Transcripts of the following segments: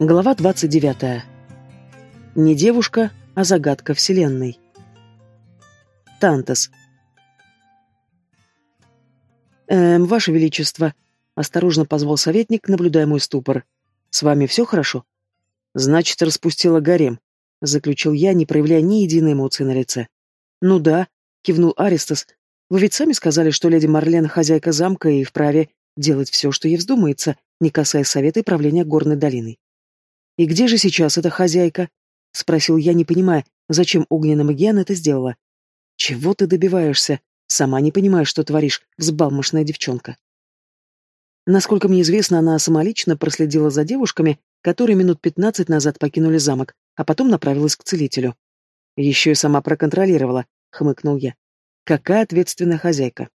Глава 29. Не девушка, а загадка Вселенной. Тантас. «Эм, Ваше Величество», — осторожно позвал советник, наблюдая мой ступор. «С вами все хорошо?» «Значит, распустила гарем», — заключил я, не проявляя ни единой эмоции на лице. «Ну да», — кивнул Аристос. «Вы ведь сами сказали, что леди Марлен — хозяйка замка и вправе делать все, что ей вздумается, не касаясь совета и правления горной долиной. «И где же сейчас эта хозяйка?» — спросил я, не понимая, зачем огненная Магиан это сделала. «Чего ты добиваешься? Сама не понимаешь, что творишь, взбалмошная девчонка». Насколько мне известно, она самолично проследила за девушками, которые минут пятнадцать назад покинули замок, а потом направилась к целителю. «Еще и сама проконтролировала», — хмыкнул я. «Какая ответственная хозяйка?»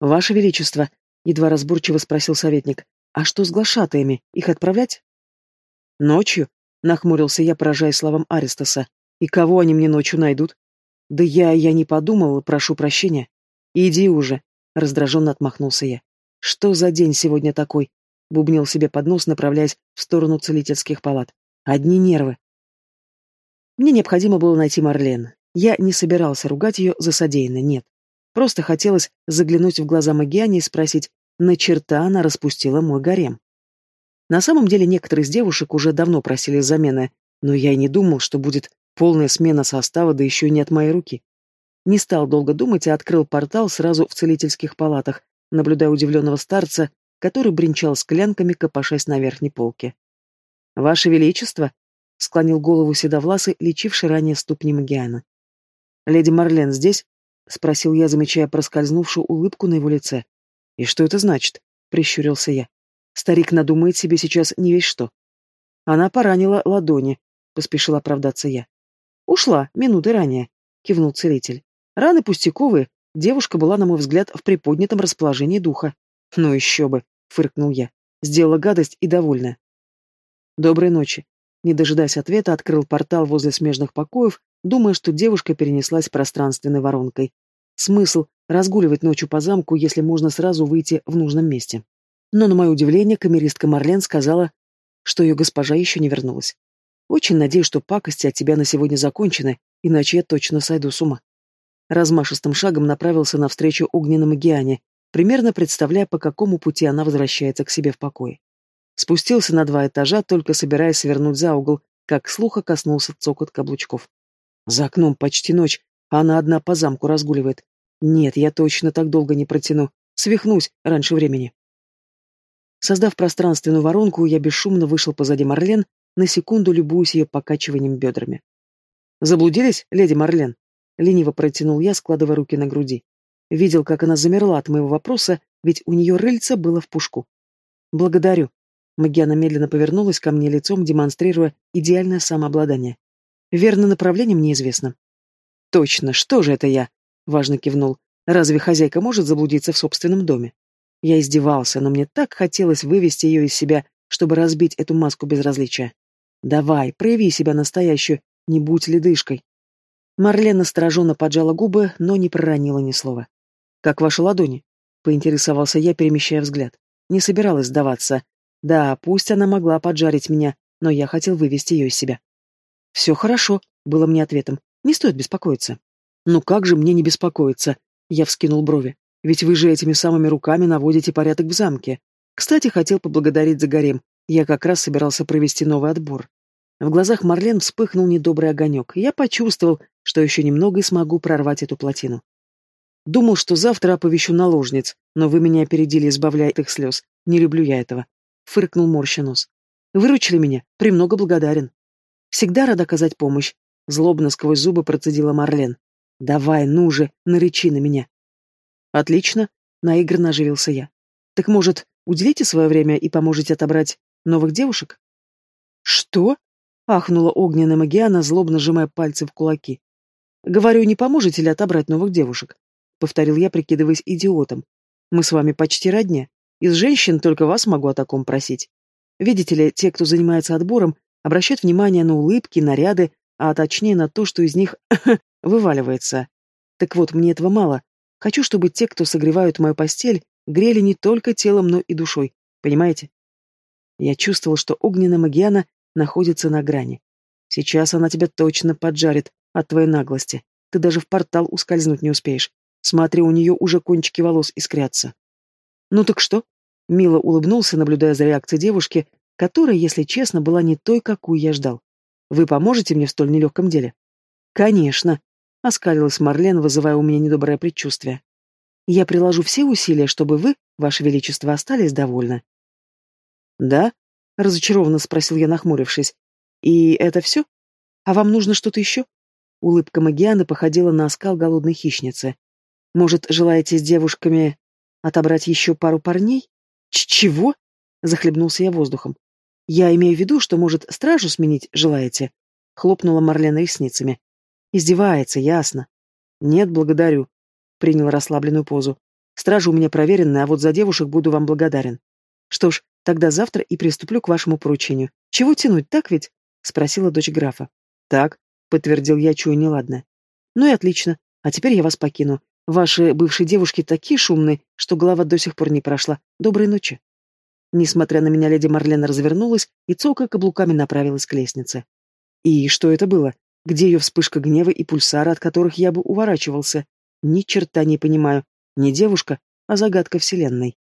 «Ваше Величество», — едва разборчиво спросил советник, — «а что с глашатаями? Их отправлять?» Ночью? Нахмурился я, поражаясь словам Аристоса. И кого они мне ночью найдут? Да я, я не подумал, прошу прощения. Иди уже, раздраженно отмахнулся я. Что за день сегодня такой? Бубнил себе под нос, направляясь в сторону целительских палат. Одни нервы. Мне необходимо было найти Марлен. Я не собирался ругать ее за содеянное, нет. Просто хотелось заглянуть в глаза Магиане и спросить, на черта она распустила мой гарем. На самом деле некоторые из девушек уже давно просили замены, но я и не думал, что будет полная смена состава, да еще и не от моей руки. Не стал долго думать и открыл портал сразу в целительских палатах, наблюдая удивленного старца, который бренчал склянками, копошась на верхней полке. «Ваше Величество!» — склонил голову седовласый, лечивший ранее ступни Магиана. «Леди Марлен здесь?» — спросил я, замечая проскользнувшую улыбку на его лице. «И что это значит?» — прищурился я. Старик надумает себе сейчас не весь что. Она поранила ладони, поспешил оправдаться я. Ушла минуты ранее, кивнул целитель. Раны пустяковые, девушка была, на мой взгляд, в приподнятом расположении духа. Ну еще бы, фыркнул я. Сделала гадость и довольна. Доброй ночи. Не дожидаясь ответа, открыл портал возле смежных покоев, думая, что девушка перенеслась пространственной воронкой. Смысл разгуливать ночью по замку, если можно сразу выйти в нужном месте но, на мое удивление, камеристка Марлен сказала, что ее госпожа еще не вернулась. Очень надеюсь, что пакости от тебя на сегодня закончены, иначе я точно сойду с ума. Размашистым шагом направился навстречу огненному Гиане, примерно представляя, по какому пути она возвращается к себе в покое. Спустился на два этажа, только собираясь свернуть за угол, как слуха коснулся цокот каблучков. За окном почти ночь, а она одна по замку разгуливает. Нет, я точно так долго не протяну. Свихнусь раньше времени. Создав пространственную воронку, я бесшумно вышел позади Марлен, на секунду любуясь ее покачиванием бедрами. «Заблудились, леди Марлен?» — лениво протянул я, складывая руки на груди. Видел, как она замерла от моего вопроса, ведь у нее рыльца было в пушку. «Благодарю». Магиана медленно повернулась ко мне лицом, демонстрируя идеальное самообладание. «Верно направление мне известно». «Точно, что же это я?» — важно кивнул. «Разве хозяйка может заблудиться в собственном доме?» Я издевался, но мне так хотелось вывести ее из себя, чтобы разбить эту маску безразличия. «Давай, прояви себя настоящую, не будь ледышкой». Марлен настороженно поджала губы, но не проронила ни слова. «Как ваши ладони?» — поинтересовался я, перемещая взгляд. Не собиралась сдаваться. Да, пусть она могла поджарить меня, но я хотел вывести ее из себя. «Все хорошо», — было мне ответом. «Не стоит беспокоиться». «Ну как же мне не беспокоиться?» — я вскинул брови. Ведь вы же этими самыми руками наводите порядок в замке. Кстати, хотел поблагодарить за гарем. Я как раз собирался провести новый отбор. В глазах Марлен вспыхнул недобрый огонек, я почувствовал, что еще немного и смогу прорвать эту плотину. Думал, что завтра оповещу наложниц, но вы меня опередили, избавляя от их слез. Не люблю я этого. Фыркнул морща нос. Выручили меня, премного благодарен. Всегда рад оказать помощь. Злобно сквозь зубы процедила Марлен. Давай, ну же, наречи на меня. Отлично, наигранно оживился я. Так может, уделите свое время и поможете отобрать новых девушек? Что? ахнула огненная Магиана, злобно сжимая пальцы в кулаки. Говорю, не поможете ли отобрать новых девушек? Повторил я, прикидываясь идиотом. Мы с вами почти родня. Из женщин только вас могу о таком просить. Видите ли, те, кто занимается отбором, обращают внимание на улыбки, наряды, а точнее на то, что из них вываливается. Так вот, мне этого мало. Хочу, чтобы те, кто согревают мою постель, грели не только телом, но и душой. Понимаете? Я чувствовал, что огненная Магиана находится на грани. Сейчас она тебя точно поджарит от твоей наглости. Ты даже в портал ускользнуть не успеешь. Смотри, у нее уже кончики волос искрятся. Ну так что? Мило улыбнулся, наблюдая за реакцией девушки, которая, если честно, была не той, какую я ждал. Вы поможете мне в столь нелегком деле? Конечно, оскалилась Марлен, вызывая у меня недоброе предчувствие. Я приложу все усилия, чтобы вы, ваше величество, остались довольны. Да? разочарованно спросил я, нахмурившись. И это все? А вам нужно что-то еще? Улыбка Магианы походила на оскал голодной хищницы. Может, желаете с девушками отобрать еще пару парней? Ч чего? Захлебнулся я воздухом. Я имею в виду, что, может, стражу сменить желаете? Хлопнула Марлена ресницами. Издевается, ясно. Нет, благодарю. Принял расслабленную позу. Стража у меня проверенная, а вот за девушек буду вам благодарен. Что ж, тогда завтра и приступлю к вашему поручению. Чего тянуть, так ведь? Спросила дочь графа. Так, подтвердил я, чую неладное. Ну и отлично. А теперь я вас покину. Ваши бывшие девушки такие шумные, что голова до сих пор не прошла. Доброй ночи. Несмотря на меня, леди Марлена развернулась и, цокая каблуками, направилась к лестнице. И что это было? Где ее вспышка гнева и пульсара, от которых я бы уворачивался? Ни черта не понимаю. Не девушка, а загадка вселенной.